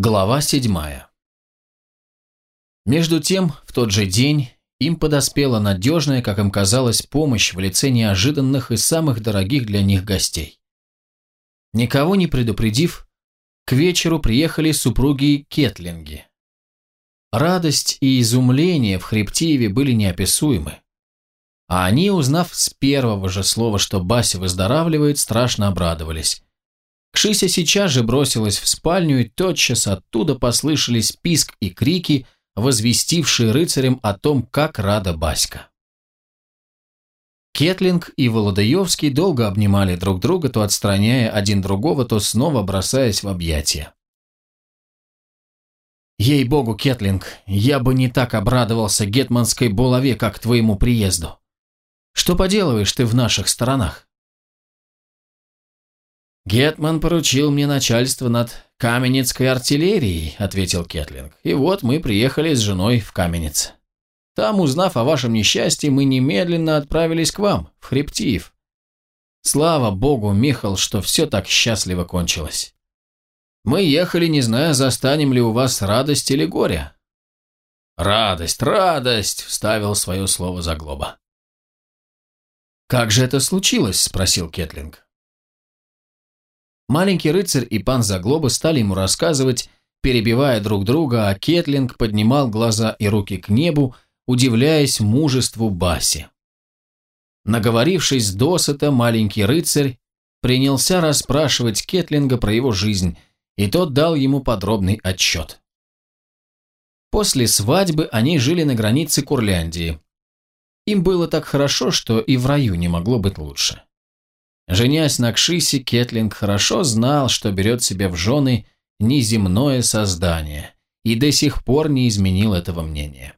Глава седьмая. Между тем, в тот же день им подоспела надежная, как им казалось, помощь в лице неожиданных и самых дорогих для них гостей. Никого не предупредив, к вечеру приехали супруги Кетлинги. Радость и изумление в Хребтиеве были неописуемы. А они, узнав с первого же слова, что Бася выздоравливает, страшно обрадовались. Кшися сейчас же бросилась в спальню, и тотчас оттуда послышались писк и крики, возвестившие рыцарям о том, как рада Баська. Кетлинг и Володаевский долго обнимали друг друга, то отстраняя один другого, то снова бросаясь в объятия. «Ей-богу, Кетлинг, я бы не так обрадовался гетманской булаве, как твоему приезду. Что поделываешь ты в наших сторонах?» «Гетман поручил мне начальство над Каменецкой артиллерией», — ответил Кетлинг. «И вот мы приехали с женой в Каменец. Там, узнав о вашем несчастье, мы немедленно отправились к вам, в Хребтиев. Слава богу, Михал, что все так счастливо кончилось. Мы ехали, не зная, застанем ли у вас радость или горе». «Радость, радость!» — вставил свое слово Заглоба. «Как же это случилось?» — спросил Кетлинг. Маленький рыцарь и пан Заглоба стали ему рассказывать, перебивая друг друга, а Кетлинг поднимал глаза и руки к небу, удивляясь мужеству Баси. Наговорившись досыта, маленький рыцарь принялся расспрашивать Кетлинга про его жизнь, и тот дал ему подробный отчет. После свадьбы они жили на границе Курляндии. Им было так хорошо, что и в раю не могло быть лучше. Женясь на Кшисе, Кетлинг хорошо знал, что берет себе в жены неземное создание, и до сих пор не изменил этого мнения.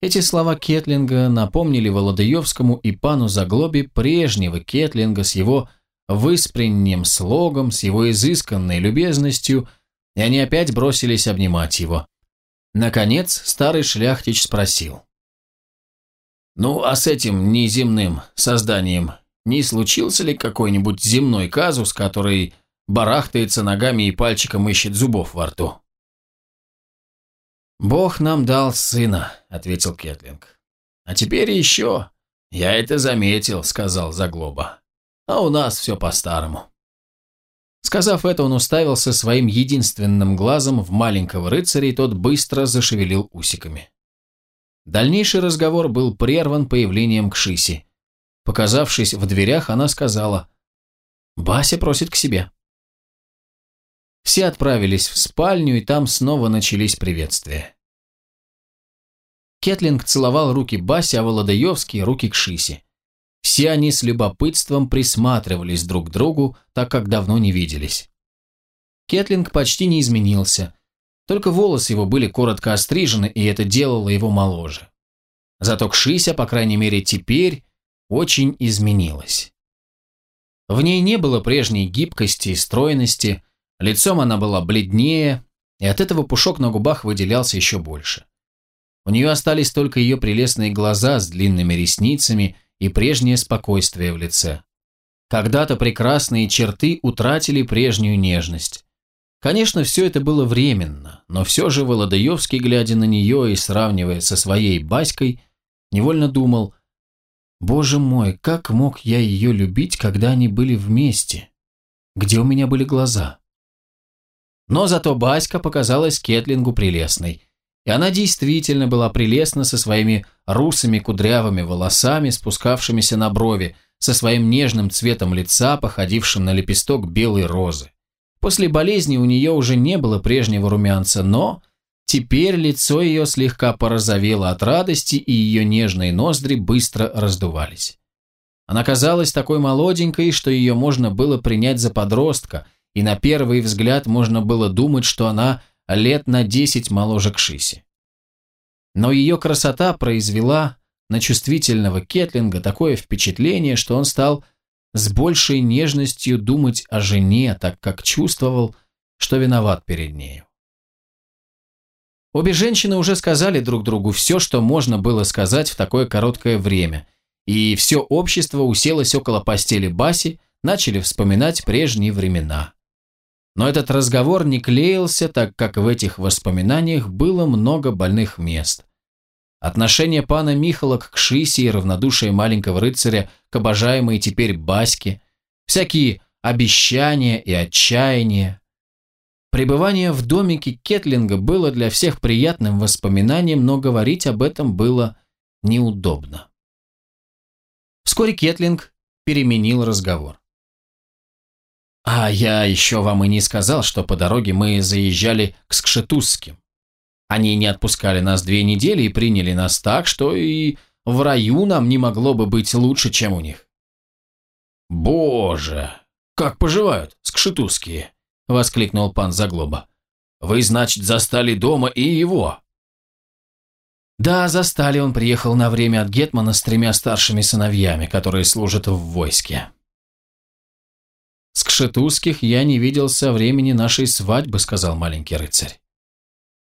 Эти слова Кетлинга напомнили Володаевскому и пану Заглобе прежнего Кетлинга с его выспренним слогом, с его изысканной любезностью, и они опять бросились обнимать его. Наконец старый шляхтич спросил. «Ну, а с этим неземным созданием не случился ли какой-нибудь земной казус, который барахтается ногами и пальчиком ищет зубов во рту? «Бог нам дал сына», — ответил Кетлинг. «А теперь еще. Я это заметил», — сказал Заглоба. «А у нас все по-старому». Сказав это, он уставился своим единственным глазом в маленького рыцаря, и тот быстро зашевелил усиками. Дальнейший разговор был прерван появлением Кшиси. Показавшись в дверях, она сказала «Бася просит к себе». Все отправились в спальню, и там снова начались приветствия. Кетлинг целовал руки Баси, а Володаевский – руки к Шисе. Все они с любопытством присматривались друг к другу, так как давно не виделись. Кетлинг почти не изменился, только волосы его были коротко острижены, и это делало его моложе. Зато Кшися, по крайней мере теперь, очень изменилась. В ней не было прежней гибкости и стройности, лицом она была бледнее, и от этого пушок на губах выделялся еще больше. У нее остались только ее прелестные глаза с длинными ресницами и прежнее спокойствие в лице. Когда-то прекрасные черты утратили прежнюю нежность. Конечно, все это было временно, но все же Володаевский, глядя на нее и сравнивая со своей Баськой, невольно думал, Боже мой, как мог я ее любить, когда они были вместе? Где у меня были глаза? Но зато Баська показалась Кетлингу прелестной. И она действительно была прелестна со своими русыми кудрявыми волосами, спускавшимися на брови, со своим нежным цветом лица, походившим на лепесток белой розы. После болезни у нее уже не было прежнего румянца, но Теперь лицо ее слегка порозовело от радости, и ее нежные ноздри быстро раздувались. Она казалась такой молоденькой, что ее можно было принять за подростка, и на первый взгляд можно было думать, что она лет на десять моложе Кшиси. Но ее красота произвела на чувствительного Кетлинга такое впечатление, что он стал с большей нежностью думать о жене, так как чувствовал, что виноват перед нею. Обе женщины уже сказали друг другу все, что можно было сказать в такое короткое время, и все общество уселось около постели Баси, начали вспоминать прежние времена. Но этот разговор не клеился, так как в этих воспоминаниях было много больных мест. Отношение пана Михала к Кшисе и равнодушие маленького рыцаря к обожаемой теперь Баське, всякие обещания и отчаяния. Пребывание в домике Кетлинга было для всех приятным воспоминанием, но говорить об этом было неудобно. Вскоре Кетлинг переменил разговор. «А я еще вам и не сказал, что по дороге мы заезжали к Скшетузским. Они не отпускали нас две недели и приняли нас так, что и в раю нам не могло бы быть лучше, чем у них». «Боже, как поживают Скшетузские!» – воскликнул пан Заглоба. «Вы, значит, застали дома и его?» Да, застали, он приехал на время от Гетмана с тремя старшими сыновьями, которые служат в войске. «Скшетузских я не видел со времени нашей свадьбы», — сказал маленький рыцарь.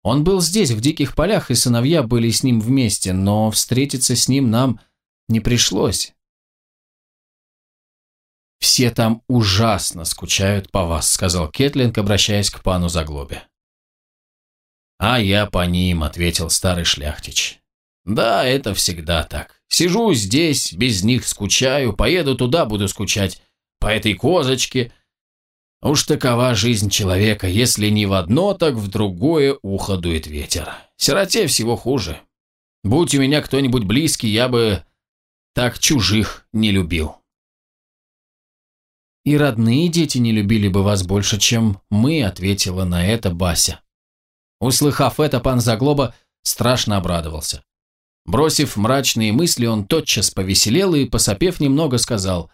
Он был здесь, в диких полях, и сыновья были с ним вместе, но встретиться с ним нам не пришлось. «Все там ужасно скучают по вас», — сказал Кетлинг, обращаясь к пану Заглобе. «А я по ним», — ответил старый шляхтич. «Да, это всегда так. Сижу здесь, без них скучаю, поеду туда, буду скучать. По этой козочке. Уж такова жизнь человека, если не в одно, так в другое ухо дует ветер. Сироте всего хуже. Будь у меня кто-нибудь близкий, я бы так чужих не любил». «И родные дети не любили бы вас больше, чем мы», — ответила на это Бася. Услыхав это, пан Заглоба страшно обрадовался. Бросив мрачные мысли, он тотчас повеселел и, посопев немного, сказал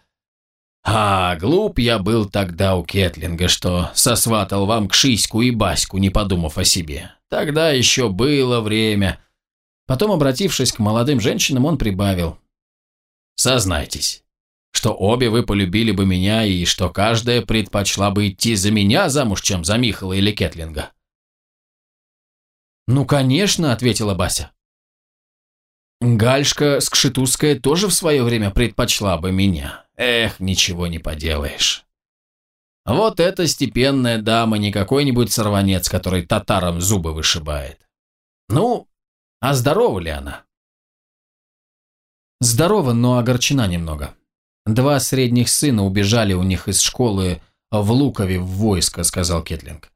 «А, глуп я был тогда у Кетлинга, что сосватал вам Кшиську и Баську, не подумав о себе. Тогда еще было время». Потом, обратившись к молодым женщинам, он прибавил «Сознайтесь, что обе вы полюбили бы меня и что каждая предпочла бы идти за меня замуж, чем за Михала или Кетлинга». «Ну, конечно», — ответила Бася. «Гальшка Скшетузская тоже в свое время предпочла бы меня. Эх, ничего не поделаешь. Вот эта степенная дама, не какой-нибудь сорванец, который татарам зубы вышибает. Ну, а здорова ли она?» «Здорова, но огорчена немного. Два средних сына убежали у них из школы в Лукове в войско», — сказал Кетлинг.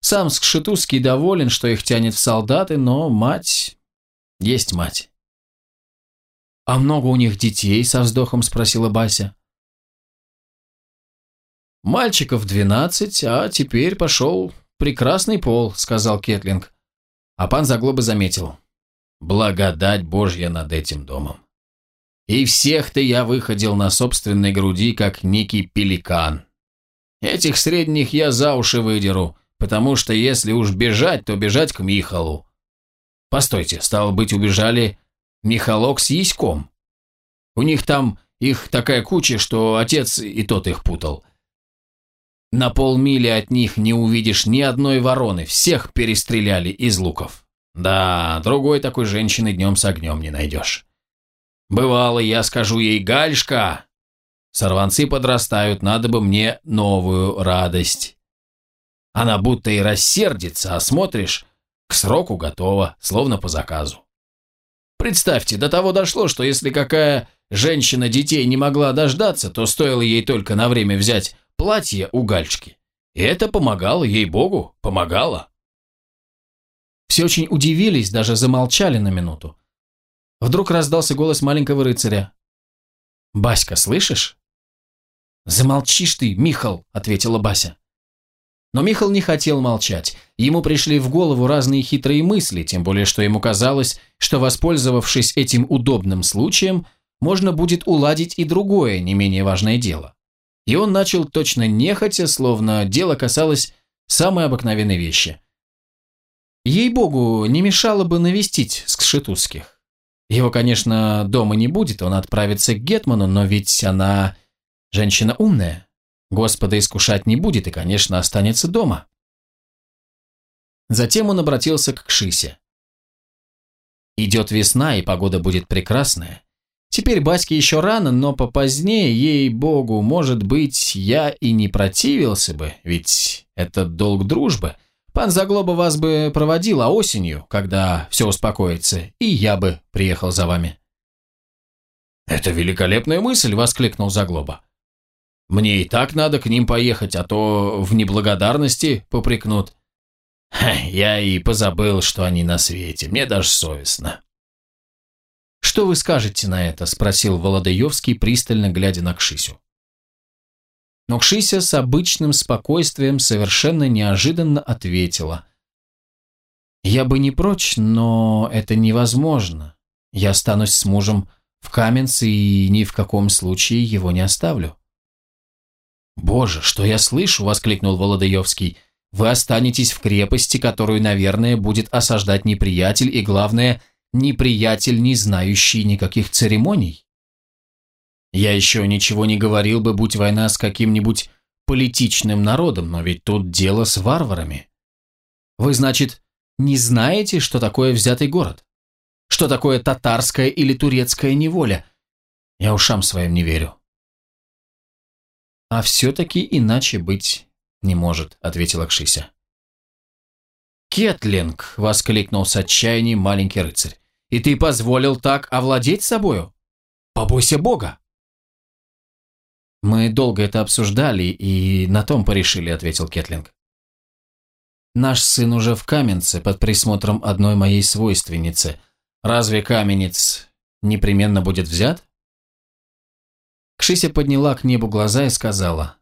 Сам Скшетузский доволен, что их тянет в солдаты, но мать... есть мать. «А много у них детей?» – со вздохом спросила Бася. «Мальчиков двенадцать, а теперь пошел прекрасный пол», – сказал Кетлинг. А пан Заглоба заметил. «Благодать Божья над этим домом. И всех-то я выходил на собственной груди, как некий пеликан. Этих средних я за уши выдеру, потому что если уж бежать, то бежать к Михалу. Постойте, стало быть, убежали Михалок с Яськом. У них там их такая куча, что отец и тот их путал. На полмили от них не увидишь ни одной вороны, всех перестреляли из луков. Да, другой такой женщины днем с огнем не найдешь. Бывало, я скажу ей, Гальшка, сорванцы подрастают, надо бы мне новую радость. Она будто и рассердится, а смотришь, к сроку готова, словно по заказу. Представьте, до того дошло, что если какая женщина детей не могла дождаться, то стоило ей только на время взять платье у гальчики. И это помогало, ей-богу, помогало. Все очень удивились, даже замолчали на минуту. Вдруг раздался голос маленького рыцаря. «Баська, слышишь?» «Замолчишь ты, Михал», — ответила Бася. Но Михал не хотел молчать. Ему пришли в голову разные хитрые мысли, тем более что ему казалось, что, воспользовавшись этим удобным случаем, можно будет уладить и другое, не менее важное дело. И он начал точно нехотя, словно дело касалось самой обыкновенной вещи. Ей-богу, не мешало бы навестить Скшетузских. Его, конечно, дома не будет, он отправится к Гетману, но ведь она женщина умная. Господа искушать не будет и, конечно, останется дома. Затем он обратился к Кшисе. «Идет весна, и погода будет прекрасная. Теперь Баське еще рано, но попозднее, ей-богу, может быть, я и не противился бы, ведь это долг дружбы. Пан Заглоба вас бы проводил, а осенью, когда все успокоится, и я бы приехал за вами». «Это великолепная мысль!» – воскликнул Заглоба. «Мне и так надо к ним поехать, а то в неблагодарности попрекнут». «Я и позабыл, что они на свете, мне даже совестно». «Что вы скажете на это?» – спросил Володаевский, пристально глядя на Кшисю. Но Кшися с обычным спокойствием совершенно неожиданно ответила. «Я бы не прочь, но это невозможно. Я останусь с мужем в Каменце и ни в каком случае его не оставлю». «Боже, что я слышу!» – воскликнул Володаевский. «Вы останетесь в крепости, которую, наверное, будет осаждать неприятель, и, главное – неприятель, не знающий никаких церемоний. Я еще ничего не говорил бы, будь война с каким-нибудь политичным народом, но ведь тут дело с варварами. Вы, значит, не знаете, что такое взятый город? Что такое татарская или турецкая неволя? Я ушам своим не верю. А все-таки иначе быть не может, ответила Кшися. «Кетлинг!» — воскликнул с отчаянием маленький рыцарь. «И ты позволил так овладеть собою? Побойся Бога!» «Мы долго это обсуждали и на том порешили», — ответил Кетлинг. «Наш сын уже в Каменце под присмотром одной моей свойственницы. Разве Каменец непременно будет взят?» Кшися подняла к небу глаза и сказала,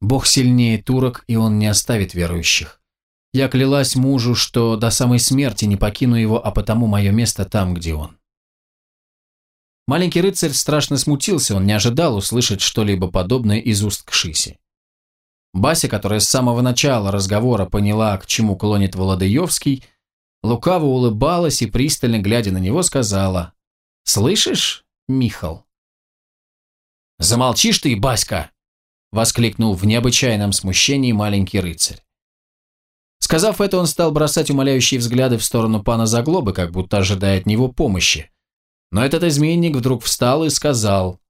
«Бог сильнее турок, и он не оставит верующих. Я клялась мужу, что до самой смерти не покину его, а потому мое место там, где он. Маленький рыцарь страшно смутился, он не ожидал услышать что-либо подобное из уст Кшиси. Бася, которая с самого начала разговора поняла, к чему клонит Володаевский, лукаво улыбалась и, пристально глядя на него, сказала «Слышишь, Михал?» «Замолчишь ты, Баська!» — воскликнул в необычайном смущении маленький рыцарь. Сказав это, он стал бросать умоляющие взгляды в сторону пана Заглобы, как будто ожидая от него помощи. Но этот изменник вдруг встал и сказал,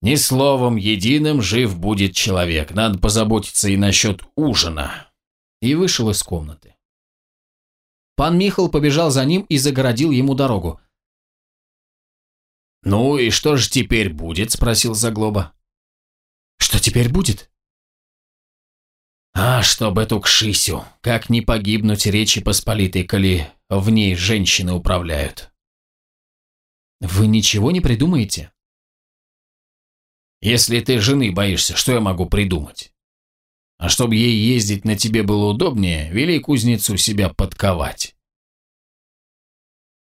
«Ни словом единым жив будет человек, надо позаботиться и насчет ужина», и вышел из комнаты. Пан Михал побежал за ним и загородил ему дорогу. «Ну и что же теперь будет?» – спросил Заглоба. «Что теперь будет?» А, чтоб эту кшисю, как не погибнуть Речи Посполитой, коли в ней женщины управляют. Вы ничего не придумаете? Если ты жены боишься, что я могу придумать? А чтобы ей ездить на тебе было удобнее, вели кузнецу себя подковать.